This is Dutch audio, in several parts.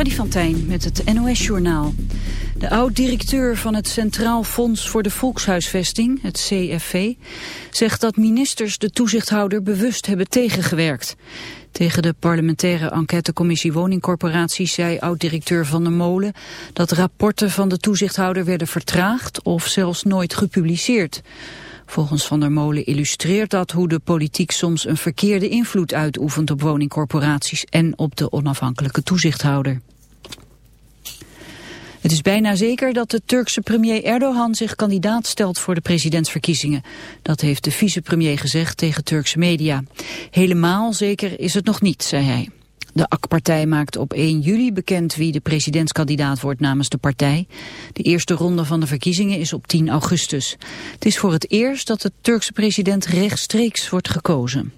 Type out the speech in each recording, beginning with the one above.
Freddy van Tijn met het NOS-journaal. De oud-directeur van het Centraal Fonds voor de Volkshuisvesting, het CFV, zegt dat ministers de toezichthouder bewust hebben tegengewerkt. Tegen de parlementaire enquêtecommissie woningcorporaties zei oud-directeur Van der Molen dat rapporten van de toezichthouder werden vertraagd of zelfs nooit gepubliceerd. Volgens Van der Molen illustreert dat hoe de politiek soms een verkeerde invloed uitoefent op woningcorporaties en op de onafhankelijke toezichthouder. Het is bijna zeker dat de Turkse premier Erdogan zich kandidaat stelt voor de presidentsverkiezingen. Dat heeft de vicepremier gezegd tegen Turkse media. Helemaal zeker is het nog niet, zei hij. De AK-partij maakt op 1 juli bekend wie de presidentskandidaat wordt namens de partij. De eerste ronde van de verkiezingen is op 10 augustus. Het is voor het eerst dat de Turkse president rechtstreeks wordt gekozen.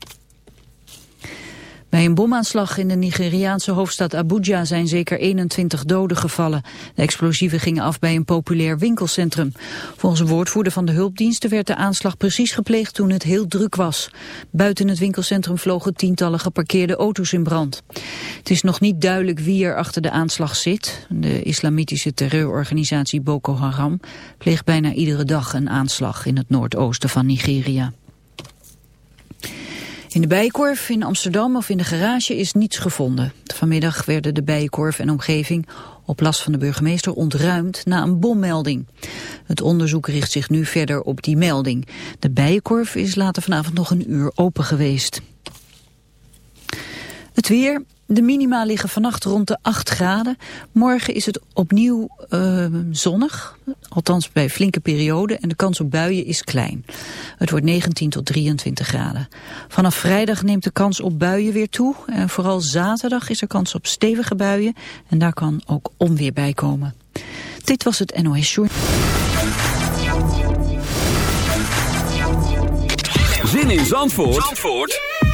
Bij een bomaanslag in de Nigeriaanse hoofdstad Abuja zijn zeker 21 doden gevallen. De explosieven gingen af bij een populair winkelcentrum. Volgens een woordvoerder van de hulpdiensten werd de aanslag precies gepleegd toen het heel druk was. Buiten het winkelcentrum vlogen tientallen geparkeerde auto's in brand. Het is nog niet duidelijk wie er achter de aanslag zit. De islamitische terreurorganisatie Boko Haram pleegt bijna iedere dag een aanslag in het noordoosten van Nigeria. In de Bijenkorf in Amsterdam of in de garage is niets gevonden. Vanmiddag werden de Bijenkorf en omgeving op last van de burgemeester ontruimd na een bommelding. Het onderzoek richt zich nu verder op die melding. De Bijenkorf is later vanavond nog een uur open geweest. Het weer, de minima liggen vannacht rond de 8 graden. Morgen is het opnieuw uh, zonnig, althans bij flinke perioden. En de kans op buien is klein. Het wordt 19 tot 23 graden. Vanaf vrijdag neemt de kans op buien weer toe. En vooral zaterdag is er kans op stevige buien. En daar kan ook onweer bij komen. Dit was het NOS Short. Zin in Zandvoort? Zandvoort?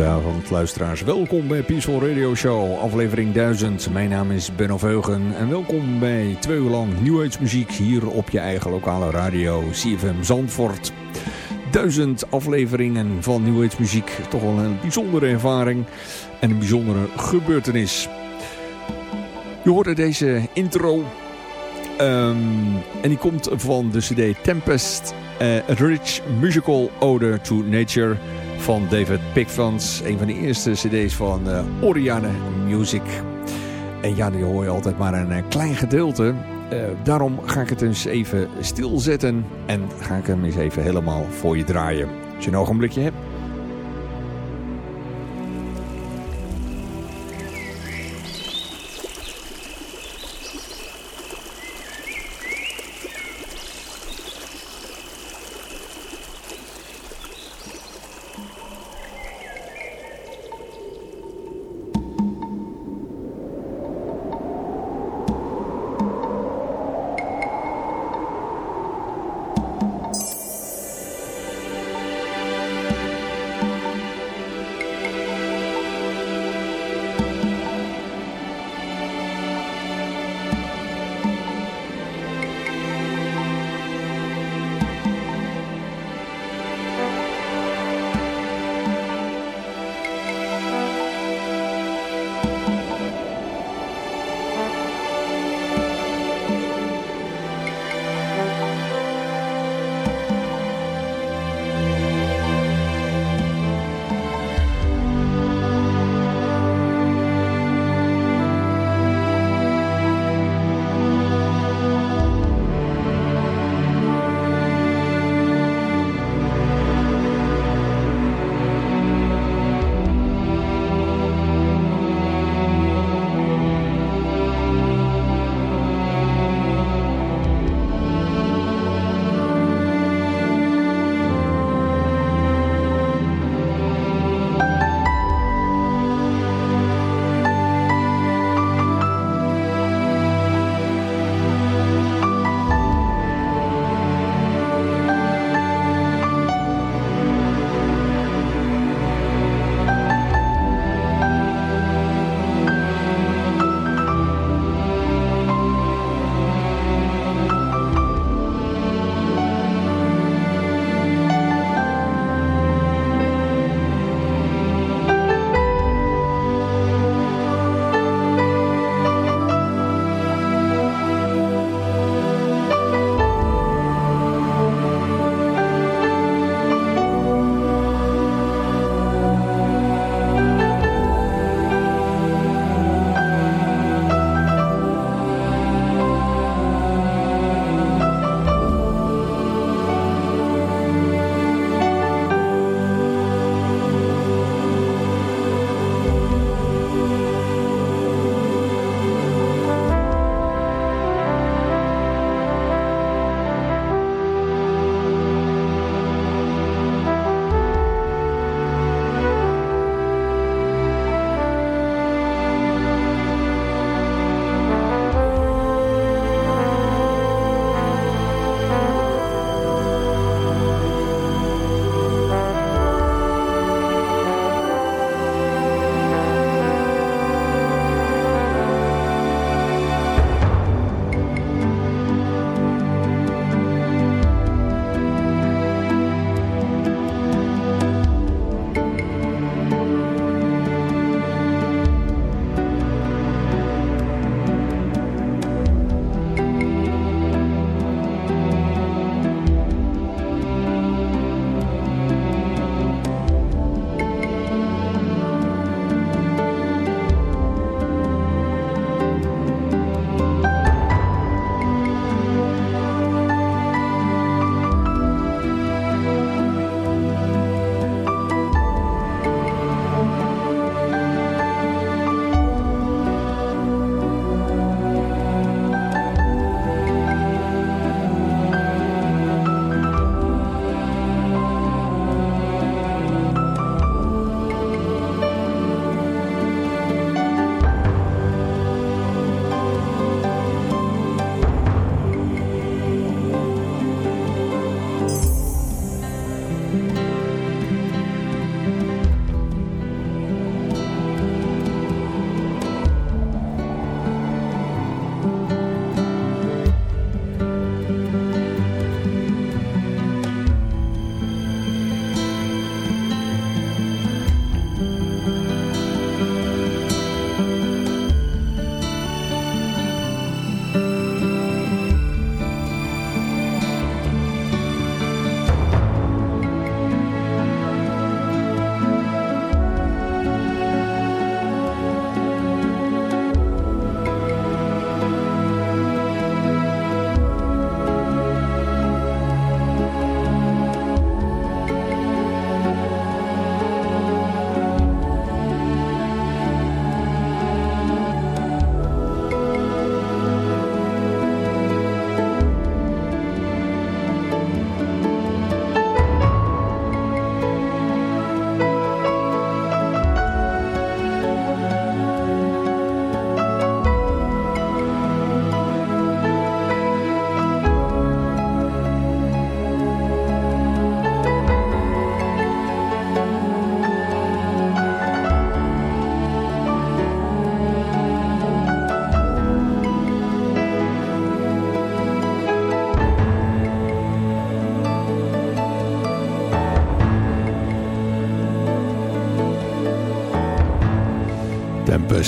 Hele goede avond luisteraars. Welkom bij Peaceful Radio Show, aflevering 1000. Mijn naam is Ben Veugen en welkom bij twee uur lang nieuwheidsmuziek hier op je eigen lokale radio CFM Zandvoort. Duizend afleveringen van nieuwheidsmuziek, toch wel een bijzondere ervaring en een bijzondere gebeurtenis. Je hoorde deze intro um, en die komt van de cd Tempest, uh, Rich Musical Ode to Nature van David Pickfans. Een van de eerste cd's van uh, Oriane Music. En ja, die hoor je altijd maar een, een klein gedeelte. Uh, daarom ga ik het eens even stilzetten. En ga ik hem eens even helemaal voor je draaien. Als je een ogenblikje hebt.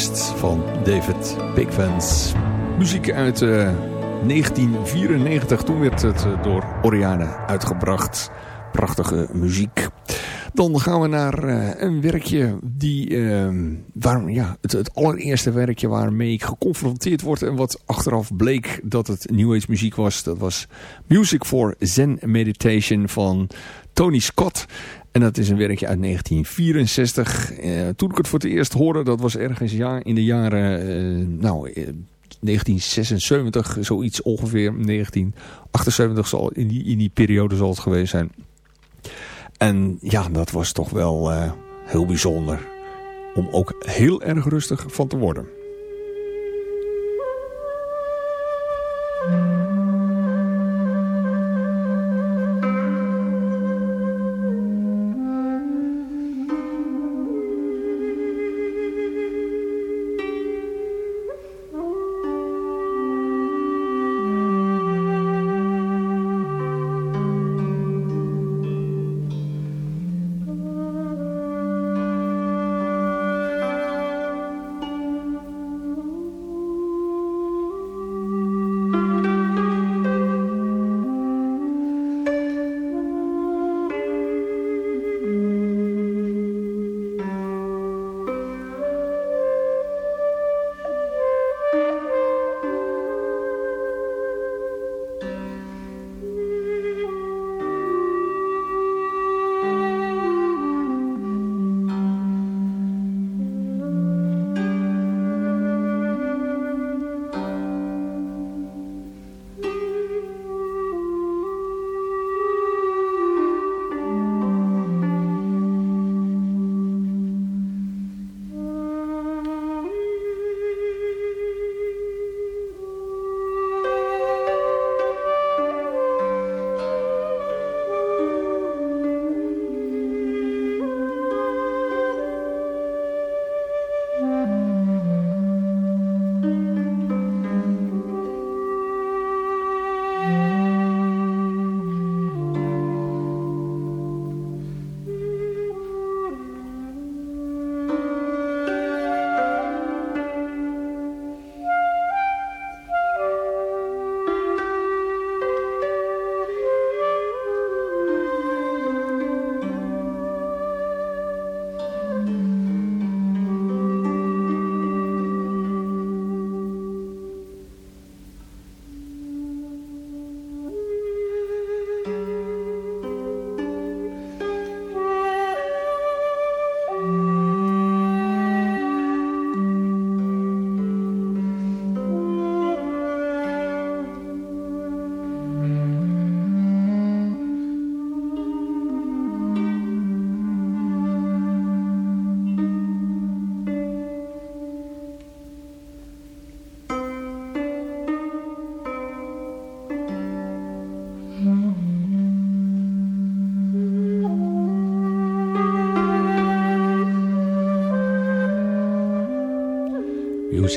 Van David Pickfans. Muziek uit 1994. Eh, Toen werd het uh, door Oriane uitgebracht. Prachtige muziek. Dan gaan we naar uh, een werkje die, waar, ja, het, het, allereerste werkje waarmee ik geconfronteerd word. En wat achteraf bleek dat het New Age muziek was. Dat was Music for Zen Meditation van Tony Scott. En dat is een werkje uit 1964. Uh, toen ik het voor het eerst hoorde, dat was ergens in de jaren... Uh, nou, 1976, eh, zoiets ongeveer. 1978 zal in die, in die periode zal het geweest zijn. En ja, dat was toch wel heel bijzonder. Om ook heel erg rustig van te worden.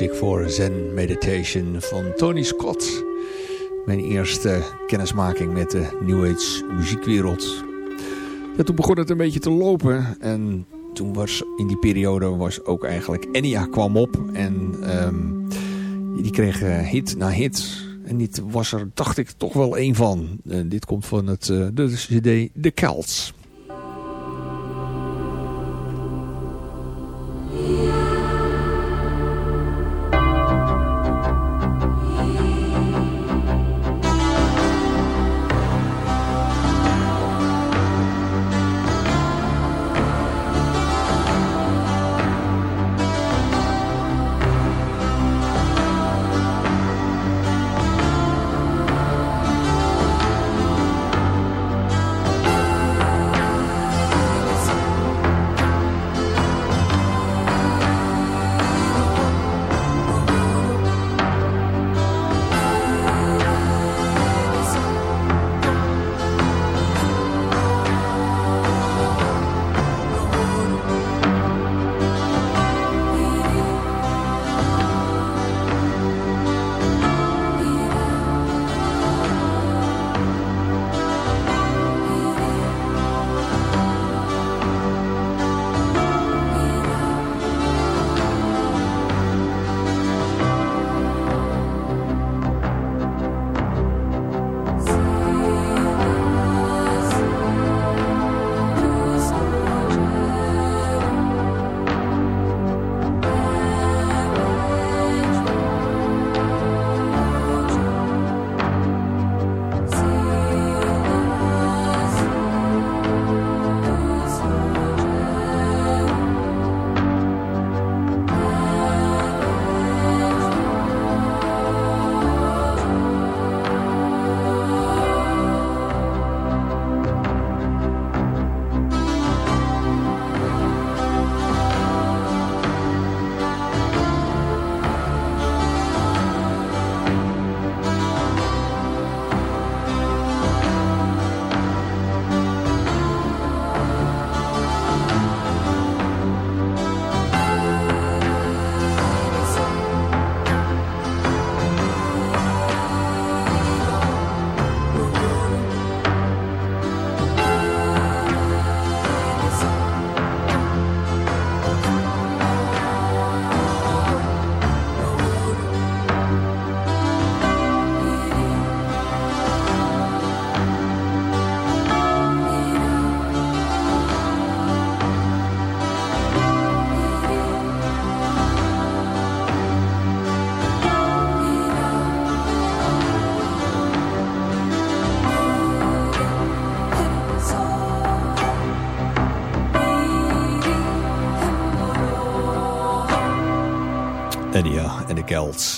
Music for Zen Meditation van Tony Scott. Mijn eerste kennismaking met de New Age muziekwereld. Toen begon het een beetje te lopen. En toen was in die periode was ook eigenlijk Enya kwam op. En um, die kreeg hit na hit. En dit was er, dacht ik, toch wel één van. Uh, dit komt van het, uh, de cd The Celts.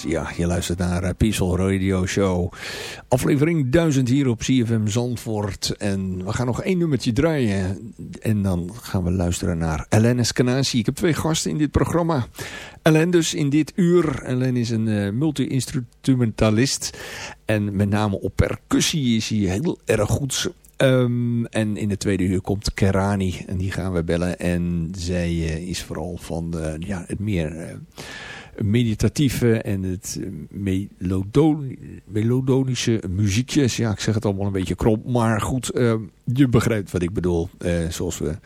Ja, je luistert naar uh, Peaceful Radio Show. Aflevering 1000 hier op CFM Zandvoort. En we gaan nog één nummertje draaien. En dan gaan we luisteren naar Ellen Eskenazi. Ik heb twee gasten in dit programma. Ellen dus in dit uur. Ellen is een uh, multi-instrumentalist. En met name op percussie is hij heel erg goed. Um, en in de tweede uur komt Kerani. En die gaan we bellen. En zij uh, is vooral van de, ja, het meer meditatieve en het melodonische muziekjes. Ja, ik zeg het allemaal een beetje krom. Maar goed, uh, je begrijpt wat ik bedoel. Uh, zoals we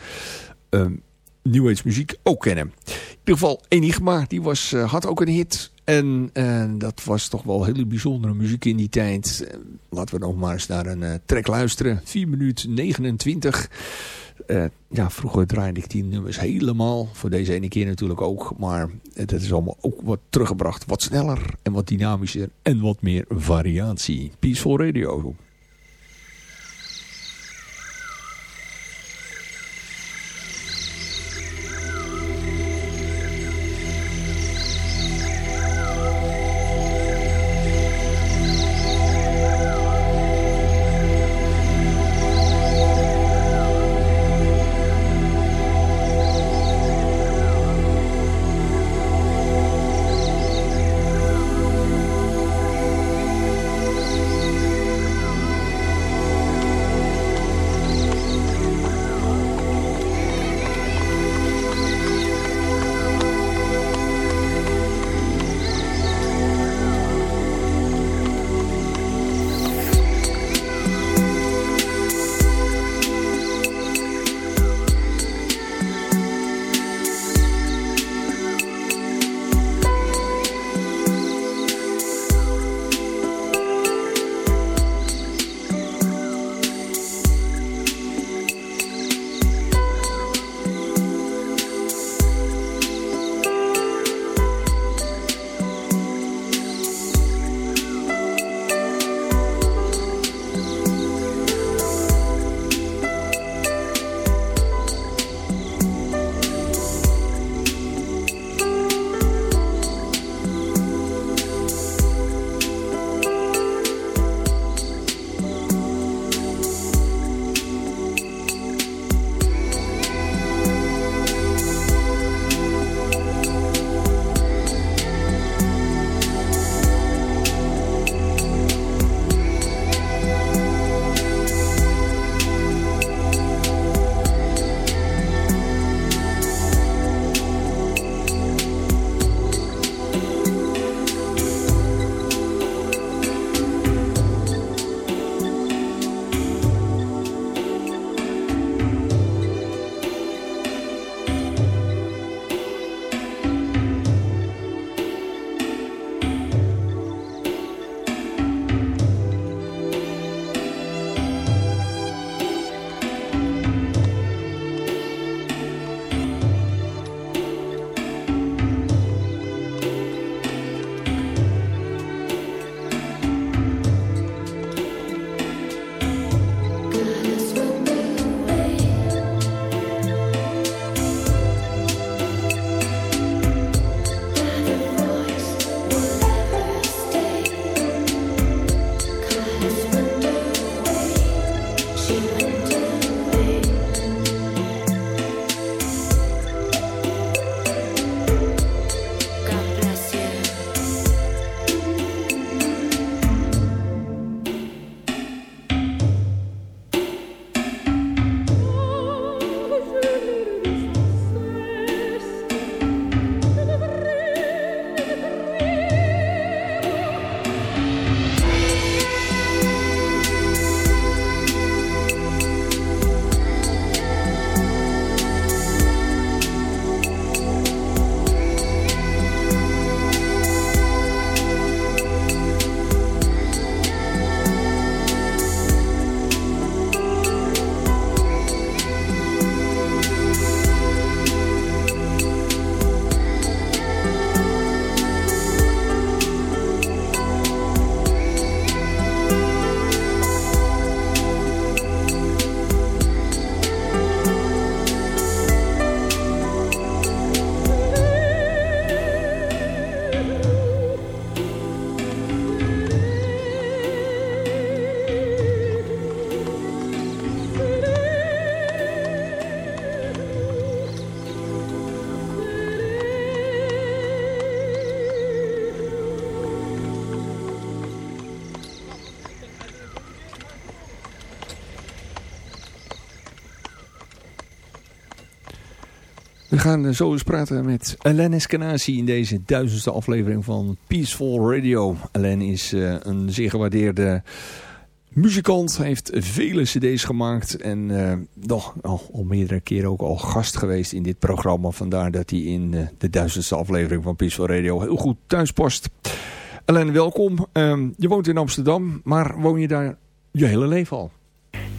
uh, New Age muziek ook kennen. In ieder geval Enigma, die was, uh, had ook een hit. En dat was toch wel hele bijzondere muziek in die tijd. laten we nog maar eens naar een track luisteren. 4 minuten 29. Uh, ja, vroeger draaide ik die nummers helemaal. Voor deze ene keer natuurlijk ook. Maar het is allemaal ook wat teruggebracht. Wat sneller en wat dynamischer. En wat meer variatie. Peaceful Radio. Gaan zo eens praten met Alain Eskenazi in deze duizendste aflevering van Peaceful Radio. Alain is uh, een zeer gewaardeerde muzikant, heeft vele cd's gemaakt en uh, nog al, meerdere keren ook al gast geweest in dit programma. Vandaar dat hij in de duizendste aflevering van Peaceful Radio heel goed thuis past. Alain, welkom. je woont in Amsterdam, maar woon je daar je hele leven al?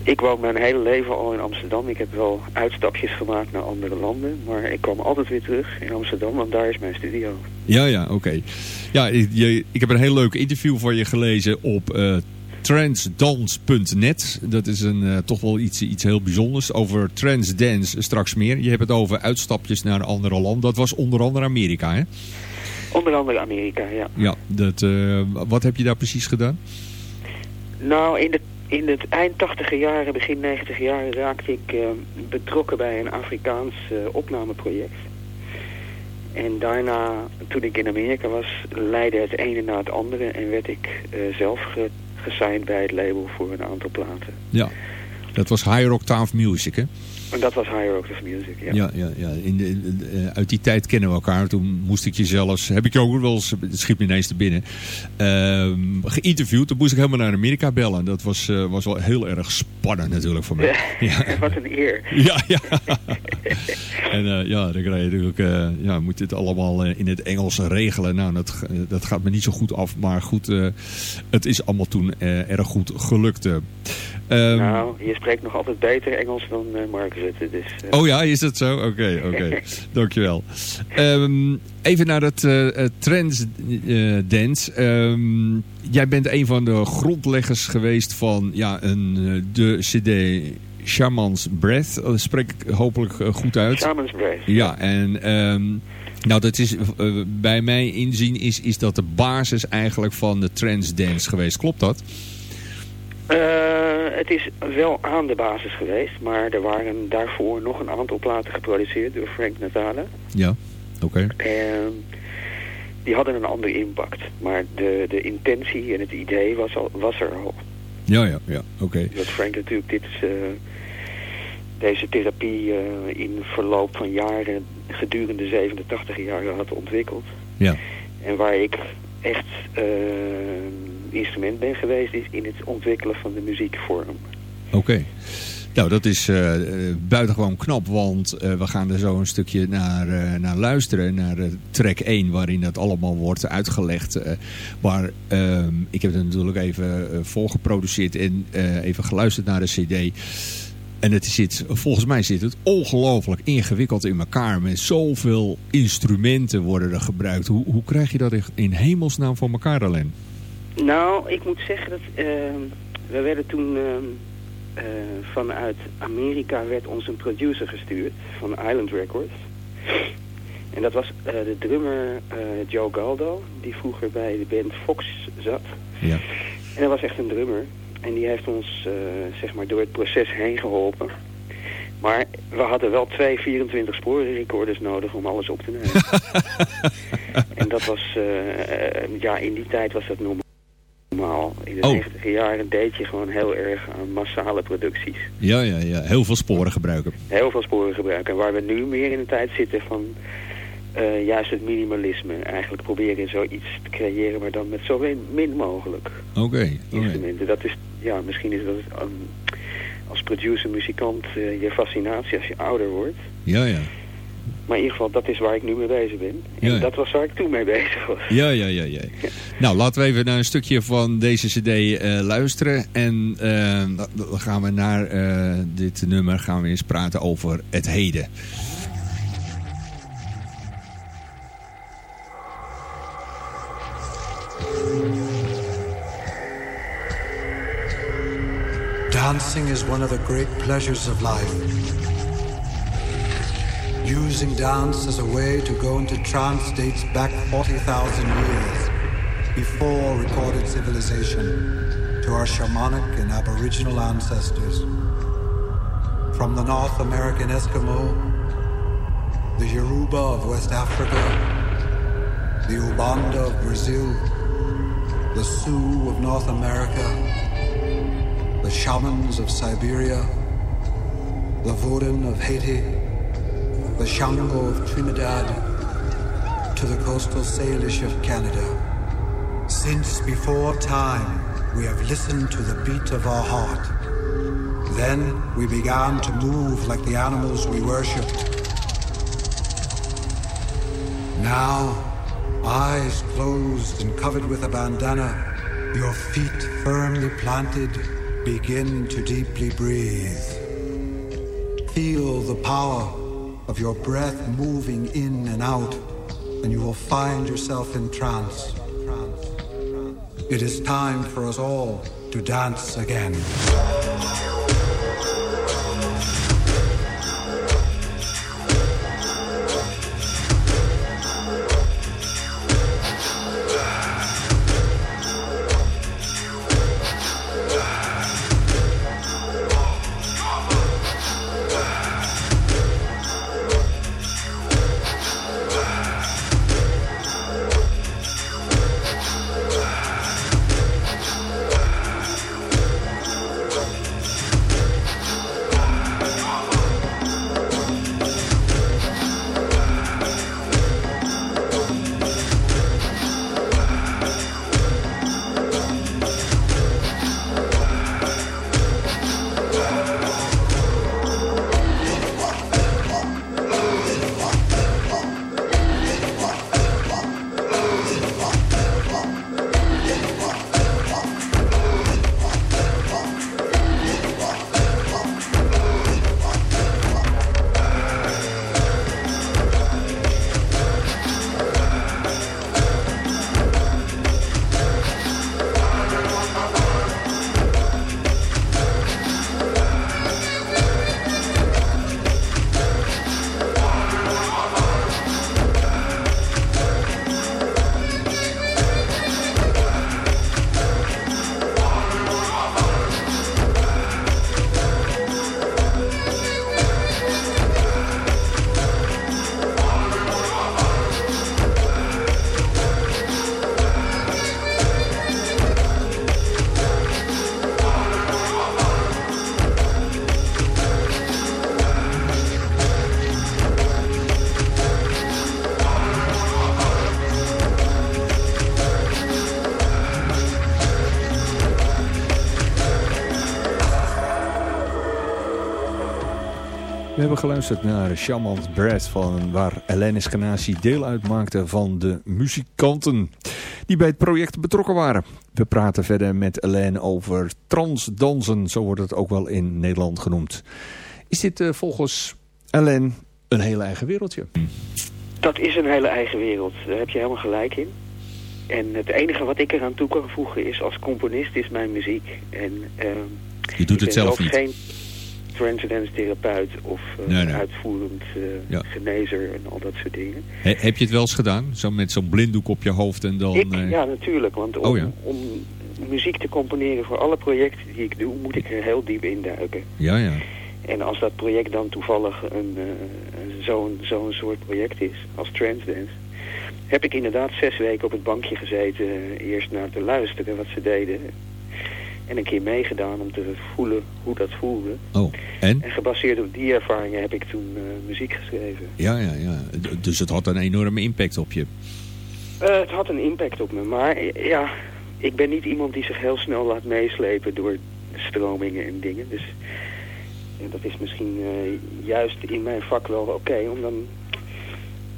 Ik woon mijn hele leven al in Amsterdam. Ik heb wel uitstapjes gemaakt naar andere landen. Maar ik kom altijd weer terug in Amsterdam, want daar is mijn studio. Ja, ja, oké. Ja, ik, je, ik heb een heel leuk interview van je gelezen op uh, transdance.net. Dat is een, uh, toch wel iets, iets heel bijzonders. Over transdance straks meer. Je hebt het over uitstapjes naar andere land. Dat was onder andere Amerika, hè? Onder andere Amerika, ja. Ja, dat, uh, wat heb je daar precies gedaan? Nou, in de in het eind tachtiger jaren, begin 90 jaren raakte ik uh, betrokken bij een Afrikaans uh, opnameproject. En daarna, toen ik in Amerika was, leidde het ene na het andere en werd ik uh, zelf ge gesigned bij het label voor een aantal platen. Ja, dat was Higher Octave Music, hè? En dat was Higher Octave Music, ja. Ja, ja, ja. In de, uh, uit die tijd kennen we elkaar. Toen moest ik je zelfs, heb ik je ook wel eens, het schiet me ineens te binnen, uh, geïnterviewd. Toen moest ik helemaal naar Amerika bellen. Dat was, uh, was wel heel erg spannend natuurlijk voor mij. Ja, ja. Wat een eer. Ja, ja. en uh, ja, dan krijg je natuurlijk, ja, moet dit allemaal in het Engels regelen. Nou, dat, dat gaat me niet zo goed af. Maar goed, het is allemaal toen erg goed gelukt. Um, nou, je spreekt nog altijd beter Engels dan uh, Dus, uh... Oh ja, is dat zo? Oké, okay, oké. Okay. Dankjewel. Um, even naar het uh, Trends Dance. Um, jij bent een van de grondleggers geweest van ja, een, de cd Shaman's Breath. Dat spreek ik hopelijk goed uit. Shaman's Breath. Ja, en... nou, dat is, bij mij inzien is, is dat de basis eigenlijk van de trance dance geweest. Klopt dat? Uh, het is wel aan de basis geweest, maar er waren daarvoor nog een aantal platen geproduceerd door Frank Natale. Ja, oké. En die hadden een andere impact, maar de, de intentie en het idee was, al, was er al. Ja, ja, ja, oké. Okay. Dat Frank natuurlijk dit, uh, deze therapie uh, in verloop van jaren gedurende 87 jaren had ontwikkeld. Ja. En waar ik echt instrument ben geweest is in het ontwikkelen van de muziekvorm. Oké. Nou, dat is uh, buitengewoon knap, want uh, we gaan er zo een stukje naar, naar luisteren, naar track 1, waarin dat allemaal wordt uitgelegd. maar ehm, ik heb het natuurlijk even voorgeproduceerd en even geluisterd naar de cd. En het zit, volgens mij zit het ongelooflijk ingewikkeld in elkaar. Met zoveel instrumenten worden er gebruikt. Hoe, hoe krijg je dat in hemelsnaam voor elkaar alleen? Nou, ik moet zeggen dat uh, we werden toen uh, uh, vanuit Amerika werd ons een producer gestuurd van Island Records. En dat was de drummer Joe Galdo, die vroeger bij de band Fox zat. Ja. En dat was echt een drummer. En die heeft ons zeg maar door het proces heen geholpen. Maar we hadden wel twee 24 sporen recorders nodig om alles op te nemen. en dat was, ja, in die tijd was dat normaal normaal. In de oh. 90 jaren deed je gewoon heel erg aan massale producties. Ja, ja, ja. Heel veel sporen gebruiken. Heel veel sporen gebruiken. En waar we nu meer in de tijd zitten van uh, juist het minimalisme. Eigenlijk proberen zoiets te creëren, maar dan met zo min mogelijk Oké. Okay, instrumenten. Dat is, ja, misschien is dat um, als producer, muzikant uh, je fascinatie als je ouder wordt. Ja, ja. Maar in ieder geval, dat is waar ik nu mee bezig ben. En ja. dat was waar ik toen mee bezig was. Ja, ja, ja, ja. nou, laten we even naar een stukje van deze cd uh, luisteren. En uh, dan gaan we naar uh, dit nummer gaan we eens praten over het heden. Dancing is one of the great pleasures of life. Using dance as a way to go into trance dates back 40,000 years before recorded civilization to our shamanic and aboriginal ancestors. From the North American Eskimo, the Yoruba of West Africa, the Ubanda of Brazil, the Sioux of North America, the shamans of Siberia, the Vodun of Haiti, the Shango of Trinidad to the coastal Salish of Canada. Since before time, we have listened to the beat of our heart. Then we began to move like the animals we worshipped. Now, eyes closed and covered with a bandana, your feet firmly planted, begin to deeply breathe. Feel the power of your breath moving in and out, and you will find yourself in trance. It is time for us all to dance again. Geluisterd naar Charmant Breath, van waar Alain Eskenazi deel uitmaakte van de muzikanten die bij het project betrokken waren. We praten verder met Alain over transdansen, zo wordt het ook wel in Nederland genoemd. Is dit uh, volgens Alain een hele eigen wereldje? Dat is een hele eigen wereld, daar heb je helemaal gelijk in. En het enige wat ik eraan toe kan voegen is als componist is mijn muziek. En, uh, je doet het zelf niet? Geen transcendence therapeut of uh, uitvoerend uh, genezer en al dat soort dingen. heb je het wel eens gedaan? Zo met zo'n blinddoek op je hoofd en dan... Ik, uh... Ja, natuurlijk. Want om, oh, ja. om, muziek te componeren voor alle projecten die ik doe, moet ik er heel diep induiken. Ja, ja. En als dat project dan toevallig een, zo'n zo'n soort project is, als Transdance, heb ik inderdaad zes weken op het bankje gezeten, eerst naar te luisteren wat ze deden. En een keer meegedaan om te voelen hoe dat voelde. Oh, en? En gebaseerd op die ervaringen heb ik toen uh, muziek geschreven. Ja, ja, ja. Dus het had een enorme impact op je? Uh, het had een impact op me. Maar ja, ik ben niet iemand die zich heel snel laat meeslepen door stromingen en dingen. Dus ja, dat is misschien uh, juist in mijn vak wel oké. om dan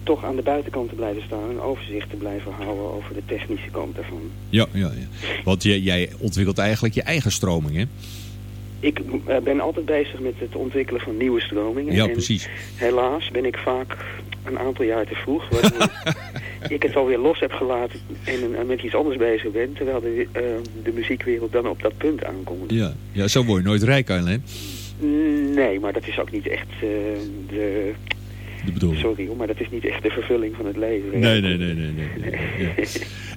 toch aan de buitenkant te blijven staan... en overzicht te blijven houden over de technische kant daarvan. Ja, ja, ja. want jij, jij ontwikkelt eigenlijk je eigen stroming, hè? Ik uh, ben altijd bezig met het ontwikkelen van nieuwe stromingen. Ja, precies. helaas ben ik vaak een aantal jaar te vroeg... ik het alweer los heb gelaten en, en met iets anders bezig ben... terwijl de, uh, de muziekwereld dan op dat punt aankomt. Ja, ja zo word je nooit rijk, hè? Nee, maar dat is ook niet echt uh, de Sorry maar dat is niet echt de vervulling van het leven. Nee, nee, nee. nee, nee, Ja.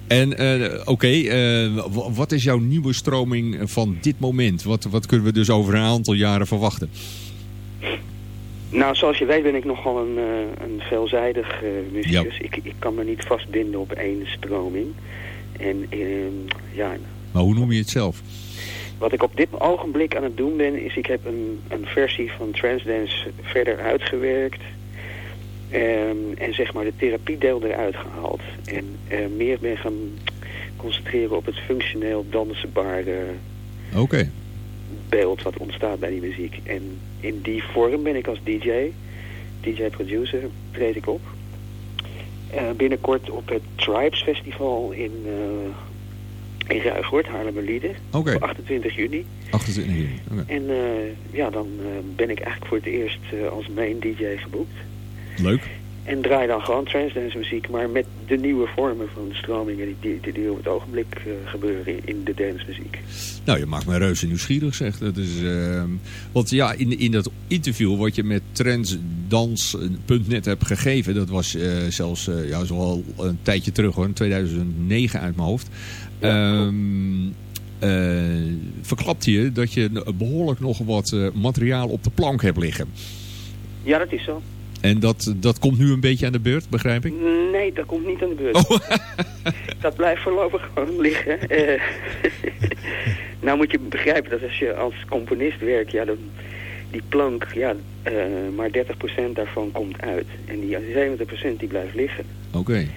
En uh, oké, okay, uh, wat is jouw nieuwe stroming van dit moment? Wat, wat kunnen we dus over een aantal jaren verwachten? Nou, zoals je weet ben ik nogal een, uh, een veelzijdig muzikus. Ja. Ik, ik kan me niet vastbinden op één stroming. En ja... Maar hoe noem je het zelf? Wat ik op dit ogenblik aan het doen ben, is ik heb een, een versie van Transdance verder uitgewerkt Ehm, en zeg maar de therapiedeel eruit gehaald. En uh, meer ben gaan concentreren op het functioneel dansbare beeld wat ontstaat bij die muziek. En in die vorm ben ik als DJ, DJ-producer, treed ik op. Uh, binnenkort op het Tribes Festival in, uh, in Ruigoord, Haarlemmerlieden. Op 28 juni. 28 juni. En ja, dan ben ik eigenlijk voor het eerst als main DJ geboekt. Leuk. En draai dan gewoon transdance muziek, maar met de nieuwe vormen van stromingen die, die, die op het ogenblik uh, gebeuren in de dance muziek. Nou, je maakt me reuze nieuwsgierig, zeg. Dat is, uh, want ja, in, in dat interview wat je met trendsdans.net hebt gegeven, dat was uh, zelfs ja, zo een tijdje terug hoor, in 2009 uit mijn hoofd. Ja, um, verklapt je dat je behoorlijk nog wat materiaal op de plank hebt liggen. Ja, dat is zo. En dat, dat komt nu een beetje aan de beurt, begrijp ik? Nee, dat komt niet aan de beurt. Oh. dat blijft voorlopig gewoon liggen. Uh, nou moet je begrijpen dat als je als componist werkt, ja, dan, die plank, ja, uh, maar 30% daarvan komt uit. En die 70% die blijft liggen. Oké. Okay.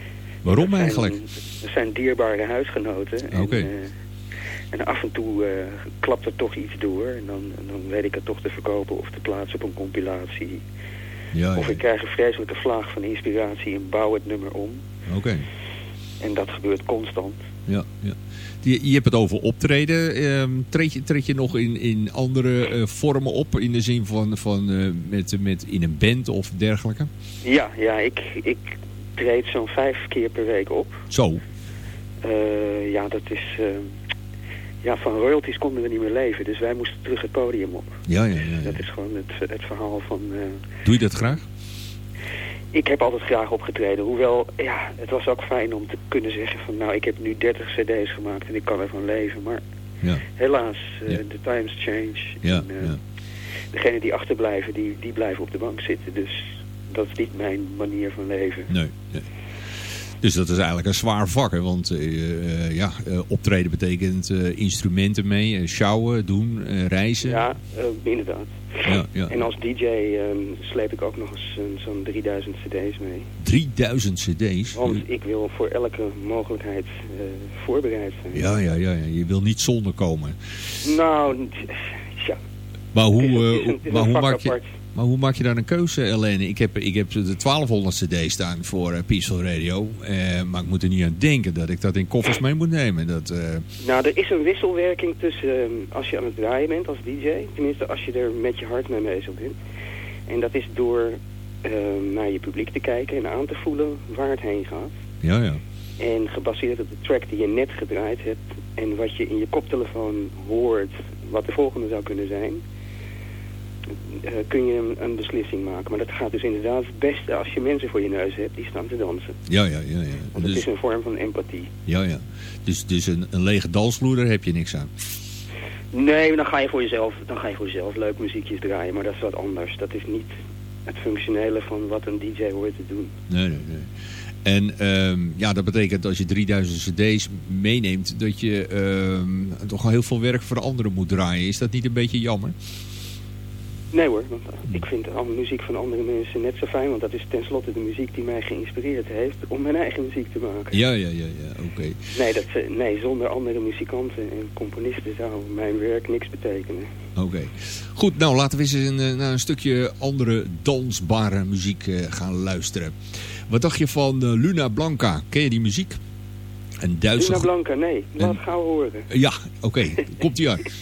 Waarom dat eigenlijk? Zijn, dat zijn dierbare huisgenoten. Oké. Okay. En, uh, en af en toe uh, klapt er toch iets door. En dan, dan weet ik het toch te verkopen of te plaatsen op een compilatie. Ja, of ik krijg een vreselijke vlaag van inspiratie en bouw het nummer om. Oké. Okay. En dat gebeurt constant. Ja, ja. Je, je hebt het over optreden. Um, treed, je, treed je nog in, in andere uh, vormen op? In de zin van, van uh, met, met in een band of dergelijke? Ja, ja ik, ik treed zo'n vijf keer per week op. Zo? Uh, ja, dat is ja, van royalties konden we niet meer leven. Dus wij moesten terug het podium op. Ja, ja, ja. ja. Dat is gewoon het, het verhaal van... Uh... Doe je dat graag? Ik heb altijd graag opgetreden. Hoewel, ja, het was ook fijn om te kunnen zeggen van... nou, ik heb nu 30 cd's gemaakt en ik kan ervan leven. Maar ja. helaas, de uh, ja. times change. Ja, en, uh, ja. Degenen die achterblijven, die, die blijven op de bank zitten. Dus dat is niet mijn manier van leven. Nee, nee. Dus dat is eigenlijk een zwaar vak. Hè? Want uh, ja, uh, optreden betekent instrumenten mee, sjouwen, doen, reizen. Ja, inderdaad. Ja, ja. En als DJ um, sleep ik ook nog eens zo'n 3000 cd's mee. 3000 cd's? Want ik wil voor elke mogelijkheid voorbereid zijn. Ja, ja, ja, ja, je wil niet zonder komen. Nou, ja. Maar hoe, het is, het is maar hoe maak je... apart. Maar hoe maak je daar een keuze, Helene? Ik heb, ik heb de 1200 cd staan voor uh, Peaceful Radio. Uh, maar ik moet er niet aan denken dat ik dat in koffers mee moet nemen. Dat, uh... Nou, er is een wisselwerking tussen als je aan het draaien bent als DJ. Tenminste, als je er met je hart mee bezig bent. En dat is door naar je publiek te kijken en aan te voelen waar het heen gaat. Ja, ja. En gebaseerd op de track die je net gedraaid hebt en wat je in je koptelefoon hoort, wat de volgende zou kunnen zijn kun je een, een, beslissing maken. Maar dat gaat dus inderdaad het beste als je mensen voor je neus hebt die staan te dansen. Ja, ja, ja. ja. Want dus, het is een vorm van empathie. Ja, ja. Dus, dus een, een lege dansvloer, daar heb je niks aan. Nee, dan ga, je voor jezelf, dan ga je voor jezelf leuk muziekjes draaien. Maar dat is wat anders. Dat is niet het functionele van wat een DJ hoort te doen. Nee, nee, nee. En um, ja, dat betekent als je 3000 cd's meeneemt... dat je um, toch al heel veel werk voor anderen moet draaien. Is dat niet een beetje jammer? Nee hoor, want ik vind de muziek van andere mensen net zo fijn. Want dat is tenslotte de muziek die mij geïnspireerd heeft om mijn eigen muziek te maken. Ja, ja, ja, ja oké. Okay. Nee, dat, nee, zonder andere muzikanten en componisten zou mijn werk niks betekenen. Oké. Okay. Goed, nou laten we eens een, naar een stukje andere dansbare muziek gaan luisteren. Wat dacht je van Luna Blanca? Ken je die muziek? Een Duitse... Luna Blanca, nee. Laat en... gauw horen. Ja, oké. Okay. Komt ie uit.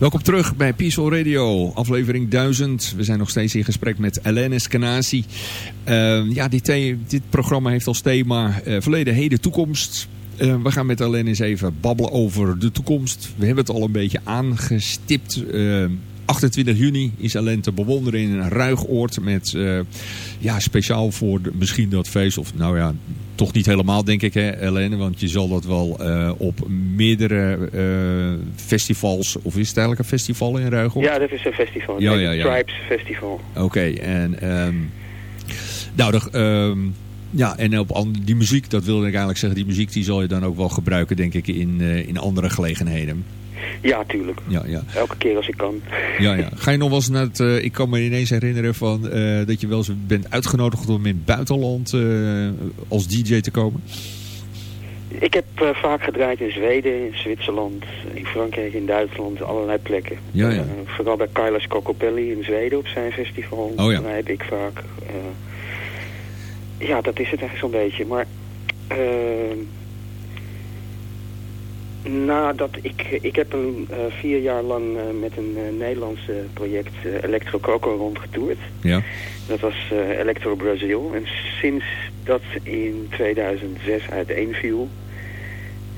Welkom terug bij Peaceful Radio, aflevering 1000. We zijn nog steeds in gesprek met Alain Eskenazi. Uh, ja, dit, dit, programma heeft als thema uh, verleden, heden, toekomst. Uh, we gaan met Alain eens even babbelen over de toekomst. We hebben het al een beetje aangestipt. 28 juni is Alain te bewonderen in een ruig oord met, ja, speciaal voor misschien dat feest, of nou ja, toch niet helemaal, denk ik, hè, Helene? Want je zal dat wel uh, op meerdere uh, festivals... Of is het eigenlijk een festival in Ruigel? Ja, dat is een festival. Ja, ja, ja. Tribes Festival. Oké, okay, en... Um, nou, de, um, ja, en op die muziek, dat wilde ik eigenlijk zeggen... die muziek die zal je dan ook wel gebruiken, denk ik, in, uh, in andere gelegenheden. Ja, tuurlijk. Ja, ja. Elke keer als ik kan. Ja, ja. Ga je nog wel eens naar het... Uh, ik kan me ineens herinneren van, uh, dat je wel eens bent uitgenodigd om in het buitenland uh, als DJ te komen. Ik heb vaak gedraaid in Zweden, in Zwitserland, in Frankrijk, in Duitsland, allerlei plekken. Ja, ja. vooral bij Carlos Cocopelli in Zweden op zijn festival. Oh, ja. Daar heb ik vaak. ja, dat is het eigenlijk zo'n beetje. Maar... Nadat ik, ik heb een uh, vier jaar lang uh, met een uh, Nederlands project Electro Coco rondgetoerd. Ja. Dat was Electro Brazil. En sinds dat in 2006 uiteenviel,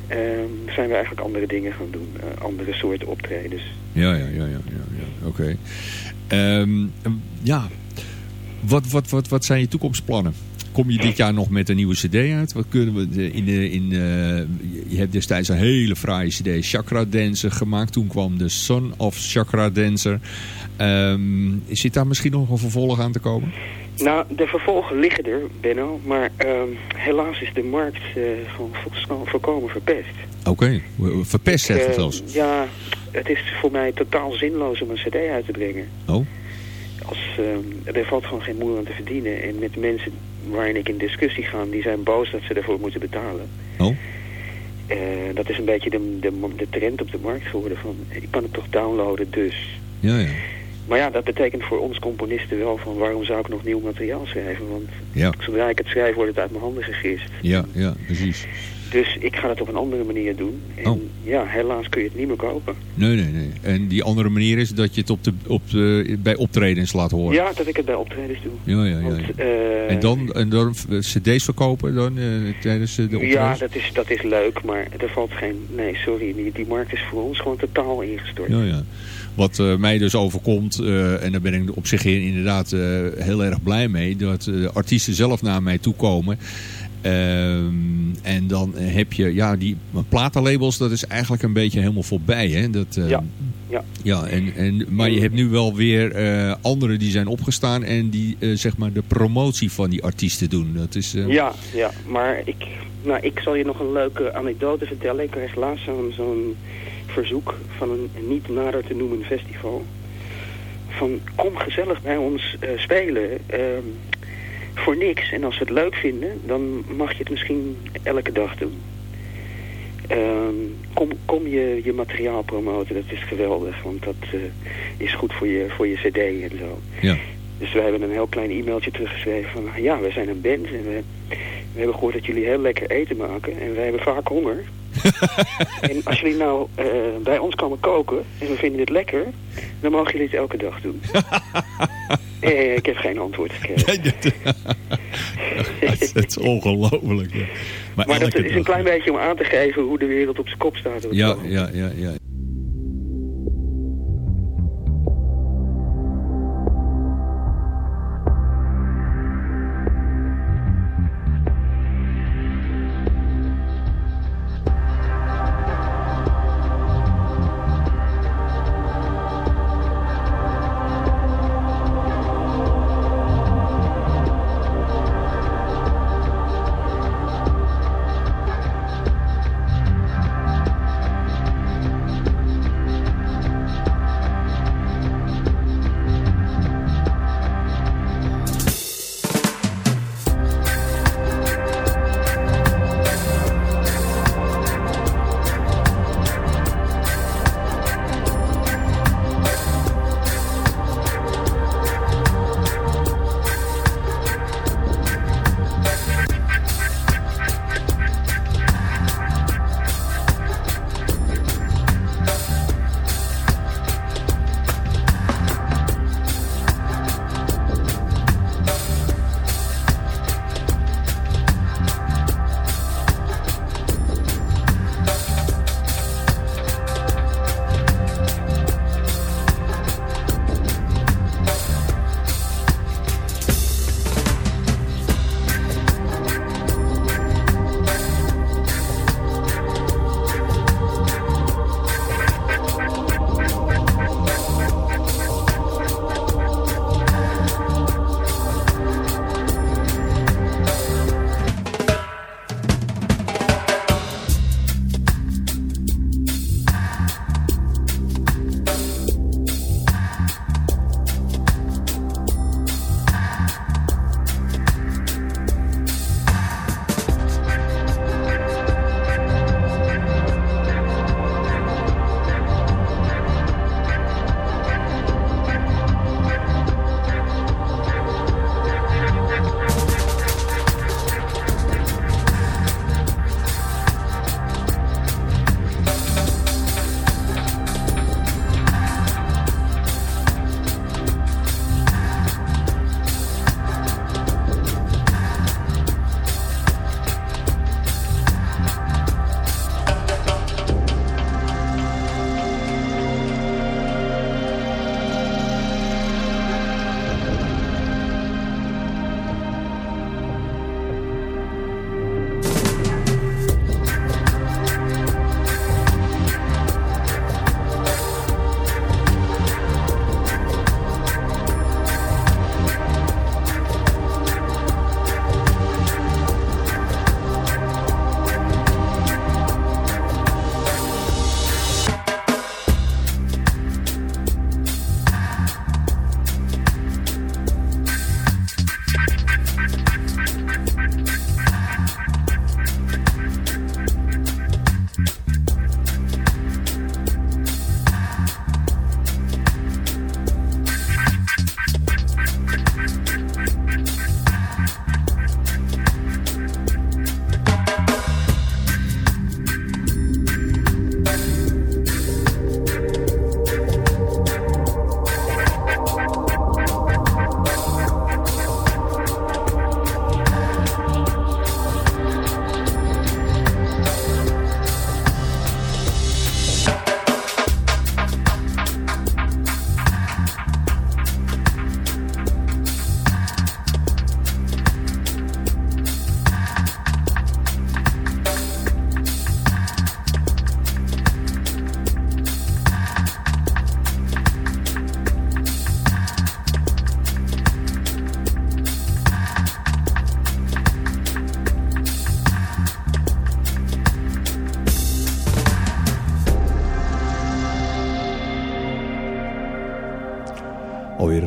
ehm, zijn we eigenlijk andere dingen gaan doen. andere soorten optredens. Ja, ja, ja, ja, ja, ja. oké. Okay. Um, ja, wat, wat, wat, wat zijn je toekomstplannen? Kom je dit jaar nog met een nieuwe cd uit? Wat kunnen we in de, in, uh, je hebt destijds een hele fraaie cd Chakra Dancer gemaakt. Toen kwam de Son of Chakra Dancer. Um, zit daar misschien nog een vervolg aan te komen? Nou, de vervolgen liggen er, Benno. Maar um, helaas is de markt uh, gewoon volkomen verpest. Oké, okay. verpest zegt het zelfs. Uh, ja, het is voor mij totaal zinloos om een cd uit te brengen. Oh? Als, uh, er valt gewoon geen moeite aan te verdienen. En met mensen waarin ik in discussie ga, die zijn boos dat ze ervoor moeten betalen. Oh? Uh, dat is een beetje de, de, de, trend op de markt geworden van, ik kan het toch downloaden, dus. Ja, ja. Maar ja, dat betekent voor ons componisten wel van waarom zou ik nog nieuw materiaal schrijven? Want ja. zodra ik het schrijf wordt het uit mijn handen gegist. Ja, ja, precies. Dus ik ga het op een andere manier doen. En oh. ja, helaas kun je het niet meer kopen. Nee, nee, nee. En die andere manier is dat je het op de, op de, bij optredens laat horen? Ja, dat ik het bij optredens doe. Ja, ja, ja. Want, uh, en, dan, en dan cd's verkopen dan uh, tijdens de optredens? Ja, dat is, dat is leuk, maar er valt geen... Nee, sorry, die, die markt is voor ons gewoon totaal ingestort. Ja, ja. Wat uh, mij dus overkomt, uh, en daar ben ik op zich inderdaad uh, heel erg blij mee, dat artiesten zelf naar mij toe komen Um, en dan heb je, ja, die platenlabels, dat is eigenlijk een beetje helemaal voorbij. Hè? Dat, uh, ja. Ja. ja en, en, maar je hebt nu wel weer uh, anderen die zijn opgestaan en die uh, zeg maar de promotie van die artiesten doen. Dat is, Ja, ja, maar ik, nou, ik zal je nog een leuke anekdote vertellen. Ik kreeg laatst zo'n zo'n verzoek van een niet nader te noemen festival. Van kom gezellig bij ons spelen. Voor niks. En als we het leuk vinden, dan mag je het misschien elke dag doen. Um, kom, kom je, je materiaal promoten, dat is geweldig. Want dat uh, is goed voor je, voor je cd en zo. Ja. Dus we hebben een heel klein e-mailtje teruggeschreven van... Ja, we zijn een band en we, we hebben gehoord dat jullie heel lekker eten maken. En wij hebben vaak honger. en als jullie nou uh, bij ons komen koken en we vinden dit lekker... dan mogen jullie het elke dag doen. Eh, ik heb geen antwoord gekregen. Het is ongelooflijk. Maar, maar dat is een klein beetje om aan te geven hoe de wereld op zijn kop staat. Ja, ja, ja, ja.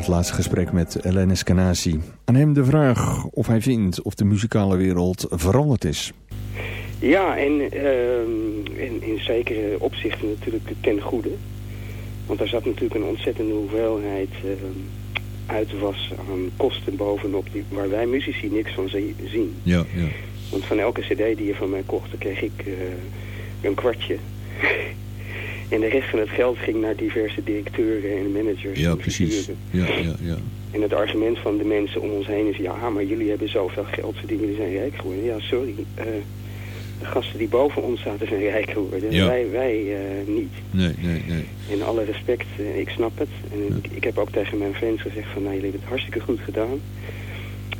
Laatste gesprek met Ellen Eskenazi. Aan hem de vraag of hij vindt of de muzikale wereld veranderd is. Ja, en uh, in, in zekere opzichten natuurlijk ten goede. Want er zat natuurlijk een ontzettende hoeveelheid uh, uit was aan kosten bovenop die, waar wij muzici niks van zien. Ja, ja. Want van elke cd die je van mij kocht, kreeg ik uh, een kwartje. En de rest van het geld ging naar diverse directeuren en managers. Ja, precies. Ja, ja, ja. En het argument van de mensen om ons heen is... ja, maar jullie hebben zoveel geld verdiend, jullie zijn rijk geworden. Ja, sorry. Uh, de gasten die boven ons zaten zijn rijk geworden. Ja. Wij, wij uh, niet. Nee, nee, nee. In alle respect, uh, ik snap het. En ja. ik, ik, heb ook tegen mijn fans gezegd van... nou, jullie hebben het hartstikke goed gedaan.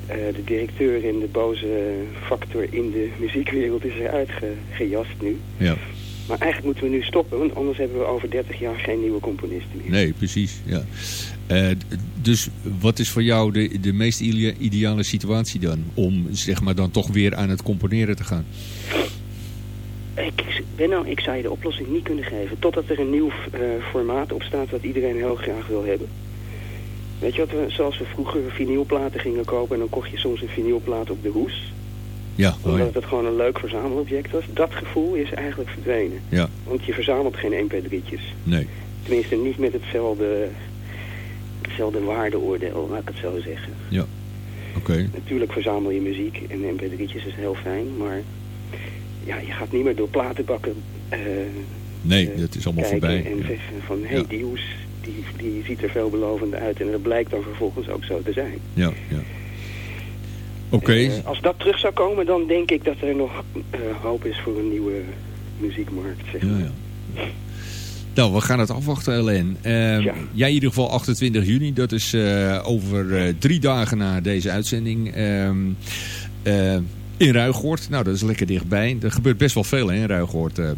De directeur en de boze factor in de muziekwereld is eruit ge, gejast nu. Ja. Maar eigenlijk moeten we nu stoppen, want anders hebben we over 30 jaar geen nieuwe componisten meer. Nee, precies. Ja. Uh, dus wat is voor jou de, de meest ideale situatie dan? Om zeg maar dan toch weer aan het componeren te gaan? Ik, ben nou, ik zou je de oplossing niet kunnen geven. Totdat er een nieuw uh, formaat op staat wat iedereen heel graag wil hebben. Weet je wat, we, zoals we vroeger vinylplaten gingen kopen... en dan kocht je soms een vinylplaat op de hoes. Ja, Omdat het gewoon een leuk verzamelobject was. Dat gevoel is eigenlijk verdwenen. Ja. Want je verzamelt geen mp3'tjes. Nee. Tenminste niet met hetzelfde, hetzelfde waardeoordeel, laat ik het zo zeggen. Ja, oké. Okay. Natuurlijk verzamel je muziek en mp3'tjes is heel fijn, maar ja, je gaat niet meer door platenbakken uh, Nee, dat is allemaal voorbij. En ja. zeggen van, hé, hey, ja. die hoes die, die ziet er veelbelovend uit en dat blijkt dan vervolgens ook zo te zijn. Ja, ja. Oké. Okay. Uh, als dat terug zou komen, dan denk ik dat er nog uh, hoop is voor een nieuwe muziekmarkt. Zeg maar. ja, ja. Nou, we gaan het afwachten, Ellen. Uh, ja. Jij in ieder geval 28 juni, dat is uh, over drie dagen na deze uitzending. in Ruigoord, nou dat is lekker dichtbij. Er gebeurt best wel veel hè, in Ruigoord. ehm.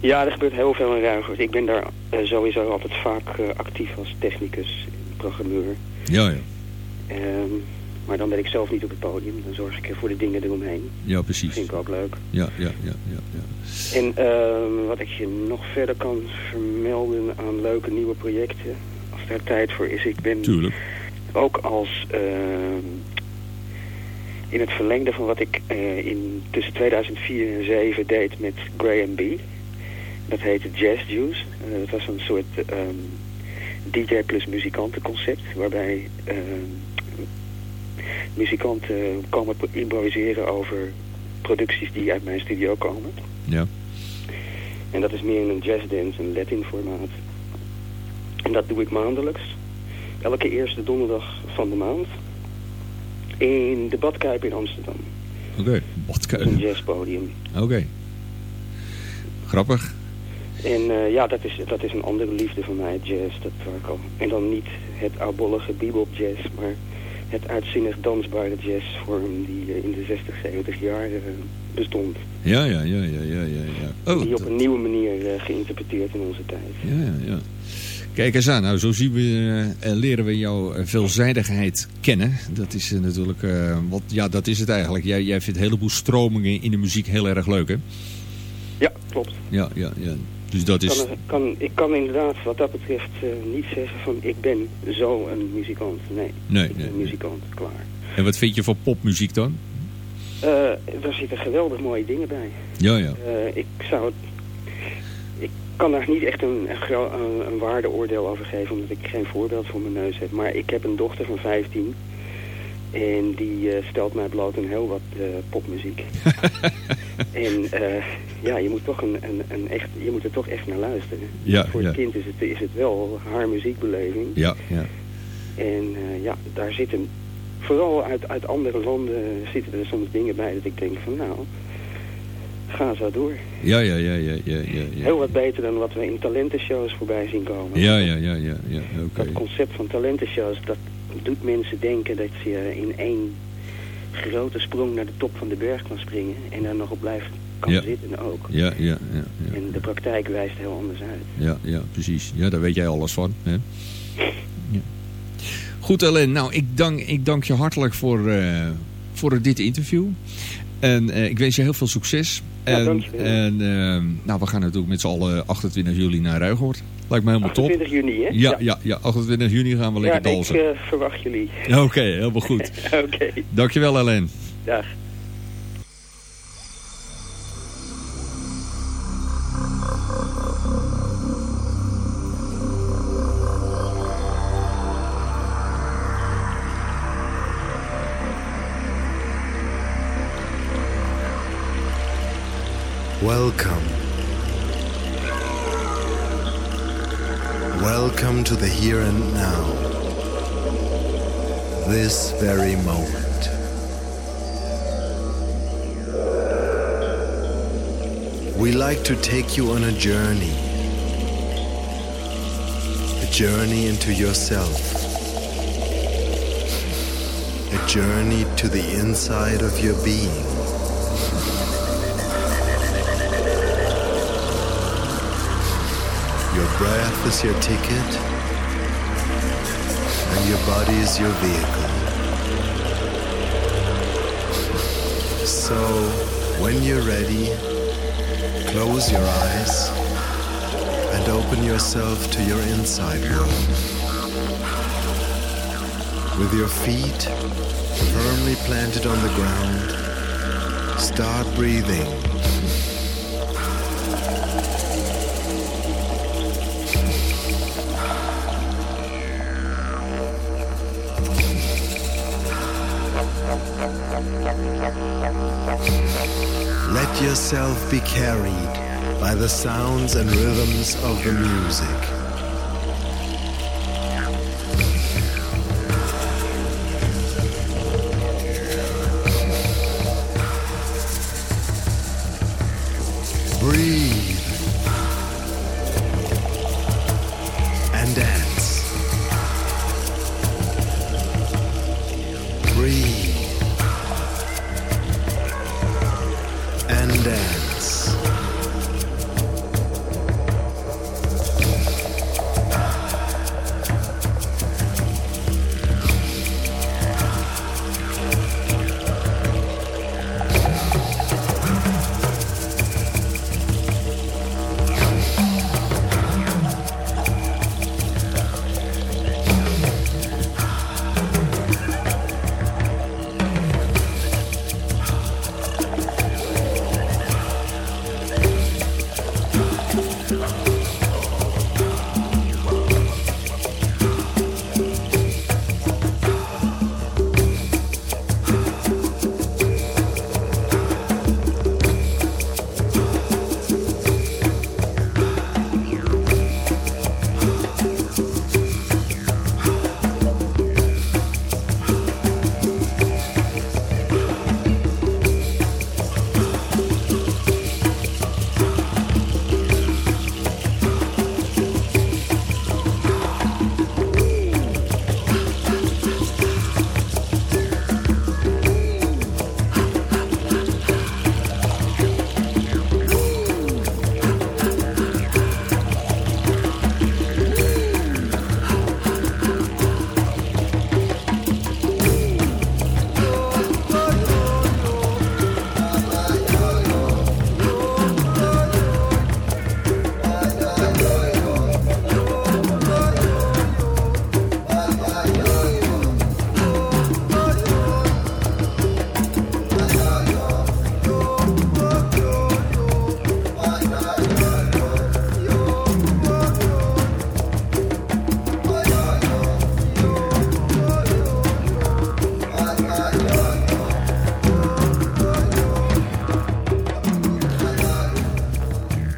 Ja, er gebeurt heel veel in Ruigoord. Ik ben daar sowieso altijd vaak actief als technicus, programmeur. Ja, ja. Maar dan ben ik zelf niet op het podium. Dan zorg ik voor de dingen eromheen. Ja, precies. Dat vind ik ook leuk. Ja, ja, ja, ja. ja. En uh, wat ik je nog verder kan vermelden aan leuke nieuwe projecten. Als daar tijd voor is. Ik ben Tuurlijk. ook als... Uh, in het verlengde van wat ik uh, in tussen 2004 en 2007 deed met Graham B. Dat heette Jazz Juice. dat was een soort um, DJ plus muzikantenconcept. Waarbij muzikanten komen improviseren over producties die uit mijn studio komen. Ja. En dat is meer in een jazzdance, een Latin formaat. En dat doe ik maandelijks. Elke eerste donderdag van de maand. In de Badkuip in Amsterdam. Oké, okay, Badkuip. Een jazzpodium. Oké. Okay. Grappig. En uh, ja, dat is, dat is een andere liefde van mij, jazz. Dat waar ik al. En dan niet het oudbollige bebop jazz, maar het uitzinnig dansbare jazzvorm die uh, in de 60, 70 jaar uh, bestond. Ja, ja, ja, ja, ja, ja. Oh, die op een nieuwe manier uh, geïnterpreteerd in onze tijd. Ja, ja, ja. Kijk eens aan, nou zo zien we, leren we jouw veelzijdigheid kennen. Dat is natuurlijk, wat, ja dat is het eigenlijk. Jij, jij vindt een heleboel stromingen in de muziek heel erg leuk hè? Ja, klopt. Ja, ja, ja. Dus dat is... Kan, kan, ik kan inderdaad wat dat betreft uh, niet zeggen van ik ben zo een muzikant. Nee, nee ik nee, ben muzikant, nee. klaar. En wat vind je van popmuziek dan? Uh, daar zitten geweldig mooie dingen bij. Ja, ja. Uh, ik zou het... Ik kan daar niet echt een, een, een waardeoordeel over geven, omdat ik geen voorbeeld voor mijn neus heb. Maar ik heb een dochter van 15 en die uh, stelt mij bloot een heel wat uh, popmuziek. en uh, ja, je moet, toch een, een, een, echt, je moet er toch echt naar luisteren. Ja, Voor ja. het kind is het, is het wel haar muziekbeleving. Ja, ja. En ja, daar zitten, vooral uit, uit andere landen zitten er soms dingen bij dat ik denk van nou, ga zo door. Ja, ja, ja, ja, ja, ja, ja. Heel wat beter dan wat we in talentenshows voorbij zien komen. Ja, ja, ja, ja, ja, oké. Dat concept van talentenshows, dat doet mensen denken dat je in één grote sprong naar de top van de berg kan springen en daar nog op blijft kan ja. zitten ook. Ja, ja, ja, ja. En de praktijk wijst heel anders uit. Ja, ja, precies. Ja, daar weet jij alles van. Hè? Ja. Goed Ellen, nou ik dank, ik dank je hartelijk voor, uh, voor dit interview. En ik wens je heel veel succes. Ja, en, en nou, we gaan natuurlijk met z'n allen 28 juli naar Ruigoord. Lijkt me helemaal top. 28 juni, hè? Ja, ja, ja, 28 juni gaan we lekker ja, dansen. ik uh, verwacht jullie. Oké, helemaal goed. Oké. Okay. Dankjewel, Ellen. Dag. Welcome. Welcome to the here and now. This very moment. We like to take you on a journey. A journey into yourself. A journey to the inside of your being. Your breath is your ticket, and your body is your vehicle. So, when you're ready, close your eyes and open yourself to your inside world. With your feet firmly planted on the ground, start breathing. Yourself be carried by the sounds and rhythms of the music. Breathe and dance. Breathe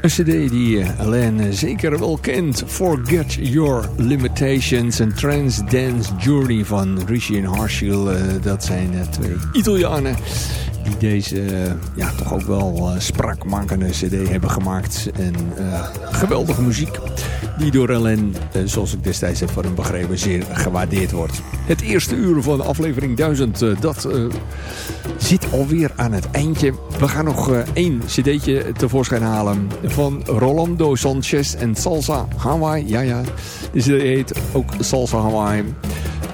Een cd die Alain zeker wel kent. Forget Your Limitations. Een trance dance journey van Rishi en Harshil. Dat zijn twee Italianen die deze ja, toch ook wel sprakmakende cd hebben gemaakt. En geweldige muziek die door Alain, zoals ik destijds heb voor hem begrepen, zeer gewaardeerd wordt. Het eerste uur van aflevering 1000, dat zit alweer aan het eindje. We gaan nog uh, één cd'tje tevoorschijn halen van Rolando Sanchez en Salsa Hawaii. Ja, ja, de heet ook Salsa Hawaii.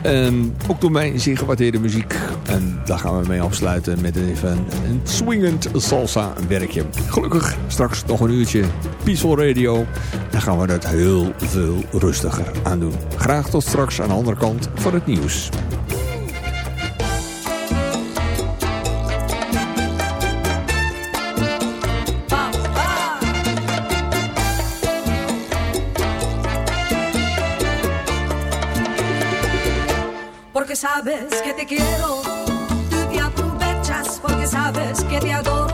En ook door mij zeer gewaardeerde muziek. En daar gaan we mee afsluiten met even een swingend salsa werkje. Gelukkig straks nog een uurtje Peaceful Radio. Dan gaan we dat heel veel rustiger aan doen. Graag tot straks aan de andere kant van het nieuws. Sabes que te quiero, tú te aprovechas porque sabes que te adoro.